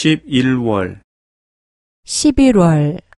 11월. 11월.